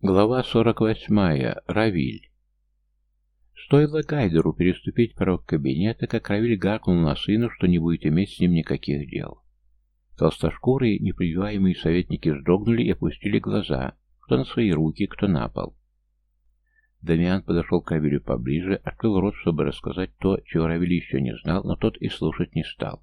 Глава 48. Равиль. Стоило Гайдеру переступить порог кабинета, как Равиль гаркнул на сына, что не будет иметь с ним никаких дел. Толстошкурые, непрививаемые советники вздрогнули и опустили глаза, кто на свои руки, кто на пол. Дамиан подошел к Равилю поближе, открыл рот, чтобы рассказать то, чего Равиль еще не знал, но тот и слушать не стал.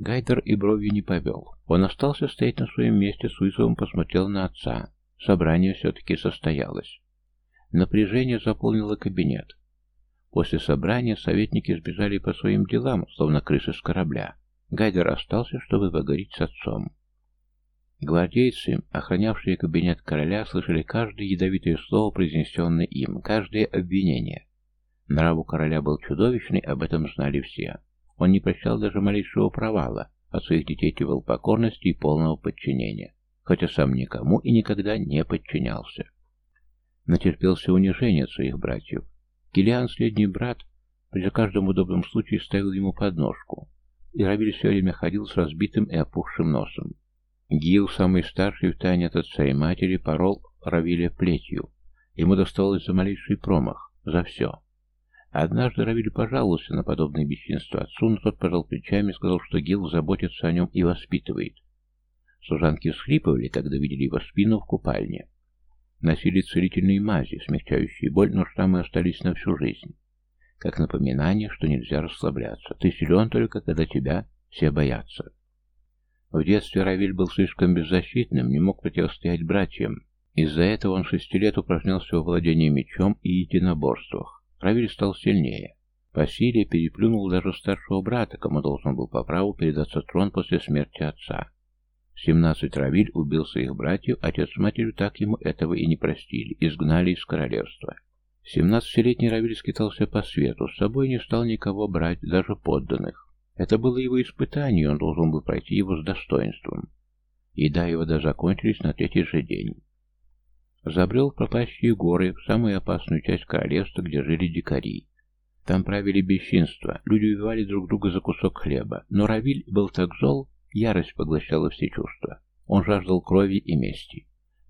Гайдер и бровью не повел. Он остался стоять на своем месте, с вызовом посмотрел на отца. Собрание все-таки состоялось. Напряжение заполнило кабинет. После собрания советники сбежали по своим делам, словно крысы с корабля. Гайдер остался, чтобы поговорить с отцом. Гвардейцы, охранявшие кабинет короля, слышали каждое ядовитое слово, произнесенное им, каждое обвинение. Нрав у короля был чудовищный, об этом знали все. Он не прощал даже малейшего провала, от своих детей требовал покорности и полного подчинения хотя сам никому и никогда не подчинялся. Натерпелся унижения от своих братьев. Килиан, следний брат, при каждом удобном случае ставил ему подножку, и Равиль все время ходил с разбитым и опухшим носом. Гил, самый старший в тайне от отца и матери, порол Равиля плетью. Ему доставалось за малейший промах, за все. Однажды Равиль пожаловался на подобное бесчинство отцу, но тот пожал плечами и сказал, что Гил заботится о нем и воспитывает. Служанки всхлипывали, когда видели его спину в купальне. Носили целительные мази, смягчающие боль, но штаммы остались на всю жизнь. Как напоминание, что нельзя расслабляться. Ты силен только, когда тебя все боятся. В детстве Равиль был слишком беззащитным, не мог противостоять братьям. Из-за этого он шести лет упражнялся во владении мечом и единоборствах. Равиль стал сильнее. По силе переплюнул даже старшего брата, кому должен был по праву передаться трон после смерти отца. Семнадцать Равиль убил своих братьев, отец с матерью так ему этого и не простили, изгнали из королевства. Семнадцатилетний Равиль скитался по свету, с собой не стал никого брать, даже подданных. Это было его испытание, он должен был пройти его с достоинством. Еда и вода закончились на третий же день. Забрел в пропащие горы, в самую опасную часть королевства, где жили дикари. Там правили бесчинства, люди убивали друг друга за кусок хлеба, но Равиль был так зол, Ярость поглощала все чувства. Он жаждал крови и мести.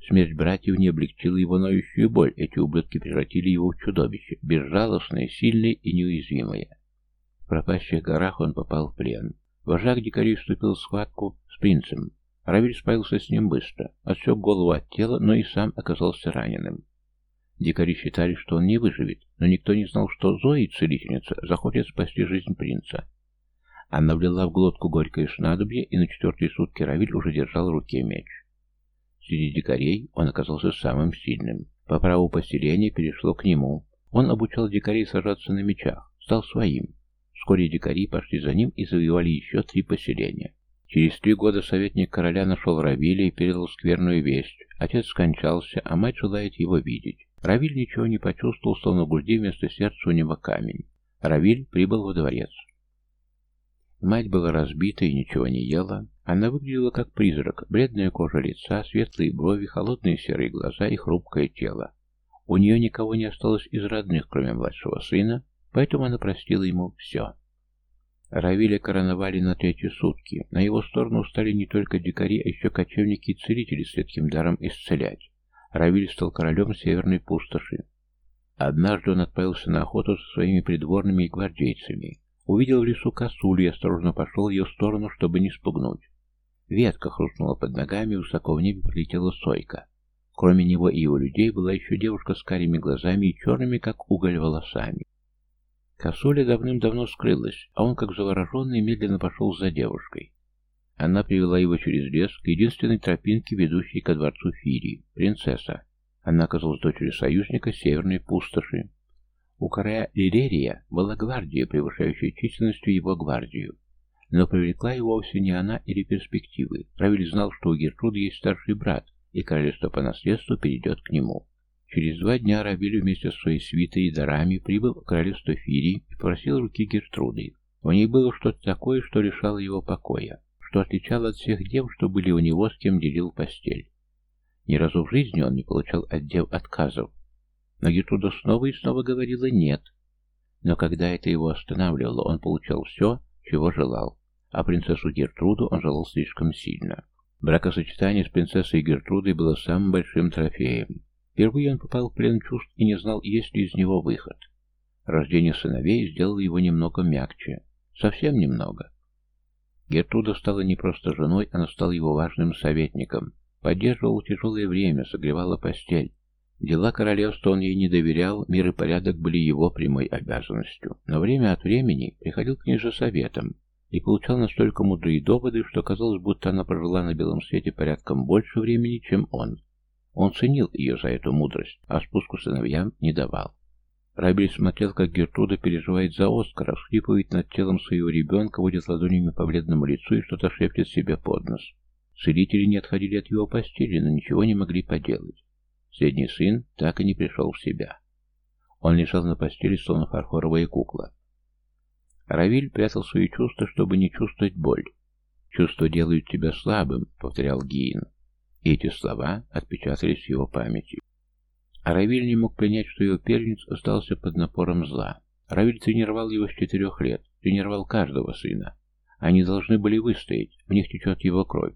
Смерть братьев не облегчила его ноющую боль, эти ублюдки превратили его в чудовище, безжалостное, сильное и неуязвимое. В пропащих горах он попал в плен. Вожак дикарей вступил в схватку с принцем. Равиль справился с ним быстро, отсек голову от тела, но и сам оказался раненым. Дикари считали, что он не выживет, но никто не знал, что Зои, целительница, захочет спасти жизнь принца, она влила в глотку горькое снадобье, и на четвертые сутки Равиль уже держал в руке меч. Среди дикарей он оказался самым сильным. По праву поселения перешло к нему. Он обучал дикарей сажаться на мечах, стал своим. Вскоре дикари пошли за ним и завоевали еще три поселения. Через три года советник короля нашел Равиля и передал скверную весть. Отец скончался, а мать желает его видеть. Равиль ничего не почувствовал, словно в груди вместо сердца у него камень. Равиль прибыл во дворец. Мать была разбита и ничего не ела. Она выглядела как призрак, бледная кожа лица, светлые брови, холодные серые глаза и хрупкое тело. У нее никого не осталось из родных, кроме младшего сына, поэтому она простила ему все. Равиля короновали на третьи сутки. На его сторону стали не только дикари, а еще кочевники и целители с редким даром исцелять. Равиль стал королем северной пустоши. Однажды он отправился на охоту со своими придворными и гвардейцами. Увидел в лесу косулю и осторожно пошел в ее сторону, чтобы не спугнуть. Ветка хрустнула под ногами, высоко в небе прилетела сойка. Кроме него и его людей была еще девушка с карими глазами и черными, как уголь, волосами. Косуля давным-давно скрылась, а он, как завороженный, медленно пошел за девушкой. Она привела его через лес к единственной тропинке, ведущей ко дворцу Фирии, принцесса. Она оказалась дочерью союзника северной пустоши, у короля Лилерия была гвардия, превышающая численностью его гвардию. Но привлекла его вовсе не она или перспективы. Равиль знал, что у Гертруды есть старший брат, и королевство по наследству перейдет к нему. Через два дня Равиль вместе с своей свитой и дарами прибыл в королевство Фирии и попросил руки Гертруды. У ней было что-то такое, что лишало его покоя, что отличало от всех дев, что были у него, с кем делил постель. Ни разу в жизни он не получал от дев отказов, но Гертруда снова и снова говорила «нет». Но когда это его останавливало, он получал все, чего желал, а принцессу Гертруду он желал слишком сильно. Бракосочетание с принцессой Гертрудой было самым большим трофеем. Впервые он попал в плен чувств и не знал, есть ли из него выход. Рождение сыновей сделало его немного мягче. Совсем немного. Гертруда стала не просто женой, она стала его важным советником. Поддерживала тяжелое время, согревала постель. Дела королевства он ей не доверял, мир и порядок были его прямой обязанностью. Но время от времени приходил к ней же советом, и получал настолько мудрые доводы, что казалось, будто она прожила на белом свете порядком больше времени, чем он. Он ценил ее за эту мудрость, а спуску сыновьям не давал. Рабель смотрел, как Гертруда переживает за Оскара, всхлипывает над телом своего ребенка, водит ладонями по бледному лицу и что-то шепчет себе под нос. Целители не отходили от его постели, но ничего не могли поделать. Средний сын так и не пришел в себя. Он лежал на постели, словно фарфоровая кукла. Равиль прятал свои чувства, чтобы не чувствовать боль. «Чувства делают тебя слабым», — повторял Гиин. И эти слова отпечатались в его памяти. Равиль не мог принять, что его первенец остался под напором зла. Равиль тренировал его с четырех лет, тренировал каждого сына. Они должны были выстоять, в них течет его кровь.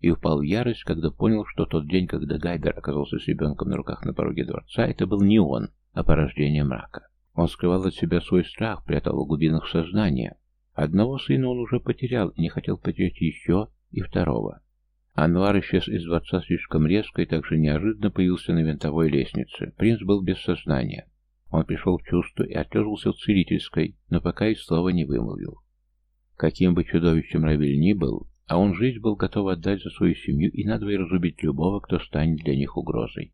И упал в ярость, когда понял, что тот день, когда Гайдер оказался с ребенком на руках на пороге дворца, это был не он, а порождение мрака. Он скрывал от себя свой страх, прятал в глубинах сознания. Одного сына он уже потерял и не хотел потерять еще и второго. Анвар исчез из дворца слишком резко и также неожиданно появился на винтовой лестнице. Принц был без сознания. Он пришел в чувство и отлежился в целительской, но пока и слова не вымолвил. Каким бы чудовищем Равиль ни был, а он жизнь был готов отдать за свою семью и надвое разубить любого, кто станет для них угрозой.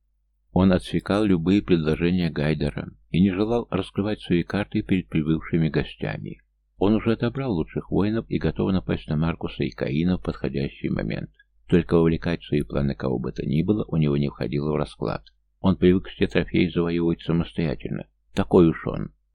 Он отсекал любые предложения Гайдера и не желал раскрывать свои карты перед прибывшими гостями. Он уже отобрал лучших воинов и готов напасть на Маркуса и Каина в подходящий момент. Только вовлекать свои планы кого бы то ни было у него не входило в расклад. Он привык все трофеи завоевывать самостоятельно. Такой уж он.